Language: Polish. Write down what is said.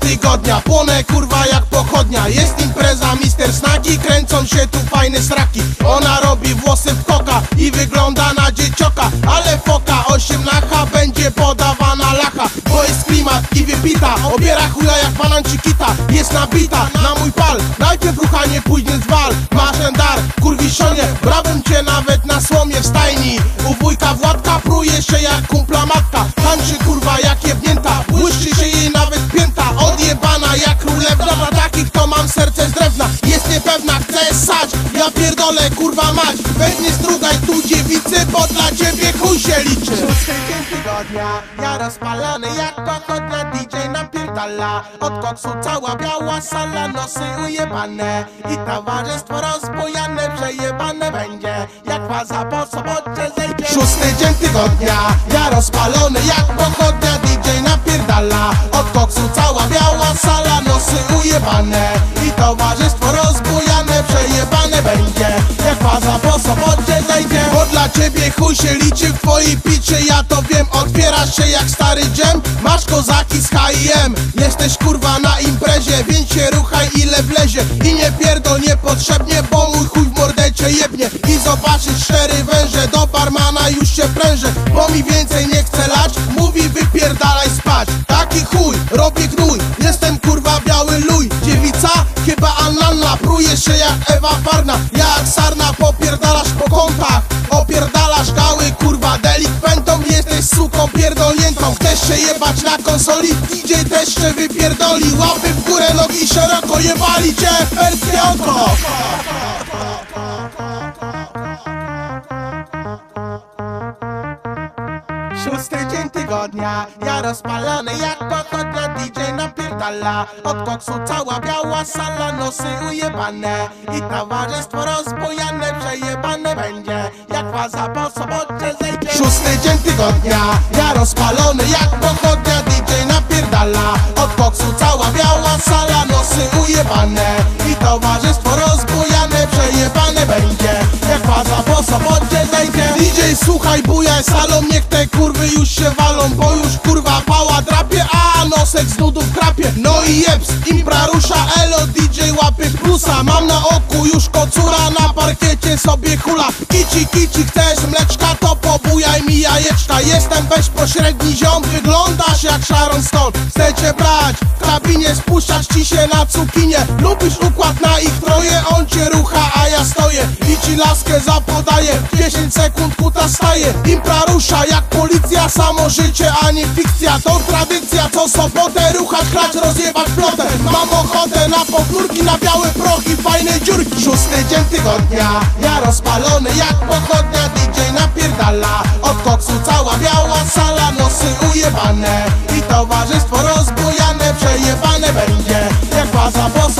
tygodnia. Płonę kurwa jak pochodnia. Jest impreza, mister snaki Kręcą się tu fajne sraki. Ona robi włosy w koka I wygląda na dziecioka. Ale foka 8 lacha Będzie podawana lacha. Bo jest klimat i wypita. Obiera chuja jak banan czy kita. Jest nabita na mój pal. Najpierw ruchanie, później zwal. Masz ten dar, kurwiszonie Brałbym cię nawet na słomie w stajni. U wujka Władka pruje się jak kumpla matka. Tańczy kurwa jak Pierdolę kurwa mać. Weź nie strugaj tu dziewicy Bo dla ciebie chuj się liczy. Szósty dzień tygodnia Ja rozpalony jak pochodnia DJ napierdala. Od koksu cała biała sala Nosy ujebane. I towarzystwo rozbujane Przejebane będzie. Jak faza po sobocie zejdzie. Szósty dzień tygodnia Ja rozpalony jak pochodnia DJ napierdala. Od koksu cała biała sala Nosy ujebane się liczy w twojej piczy Ja to wiem, otwierasz się jak stary dżem. Masz kozaki z H&M Jesteś kurwa na imprezie. Więc się ruchaj ile wlezie. I nie pierdol niepotrzebnie Bo mój chuj w mordę cię jebnie. I zobaczysz cztery węże Do barmana już się prężę. Bo mi więcej nie chce lać. Mówi wypierdalaj spać. Taki chuj, robię gnój. Jestem kurwa biały luj. Dziewica? Chyba Ananna. Pruje się jak Ewa Farna Jak sarna popierdalasz po kątach się jebać na konsoli. DJ się wypierdoli. Łapy w górę, nogi szeroko Jebali cię. W perskie oko Szósty dzień tygodnia, ja rozpalany jak pochodnia DJ napierdala. Od koksu cała biała sala, nosy ujebane. I towarzystwo rozbujane, przejebane będzie. Jak faza po sobocie zejdzie. Szósty dzień tygodnia, ja rozpalony jak pochodnia DJ napierdala. Od koksu cała biała sala, nosy ujebane. I towarzystwo rozbujane, przejebane będzie. Jak faza po sobocie zejdzie Słuchaj bujaj salą, niech te kurwy już się walą Bo już kurwa pała drapie, a nosek z nudów krapie. No i jeps, impra rusza, elo DJ łapy plusa. Mam na oku już kocura, na parkiecie sobie hula. Kici, kici, chcesz mleczka, to pobujaj mi jajeczka. Jestem bezpośredni ziom, wyglądasz jak Sharon Stone. Chcę cię brać, w kabinie spuszczać ci się na cukinię Lubisz układ na ich troje, on cię rucha, a ja stoję. I ci laskę zapodaję, 10 sekund kuta staje. Impra rusza jak policja, samo życie, a nie fikcja. To tradycja, co sobotę ruchać, klacz, rozjebać Mam ochotę na powtórki, na białe prochy, fajne dziurki. Szósty dzień tygodnia, ja rozpalony jak pochodnia DJ napierdala, od koksu cała biała sala Nosy ujebane. I towarzystwo rozbujane Przejebane będzie, jak faza po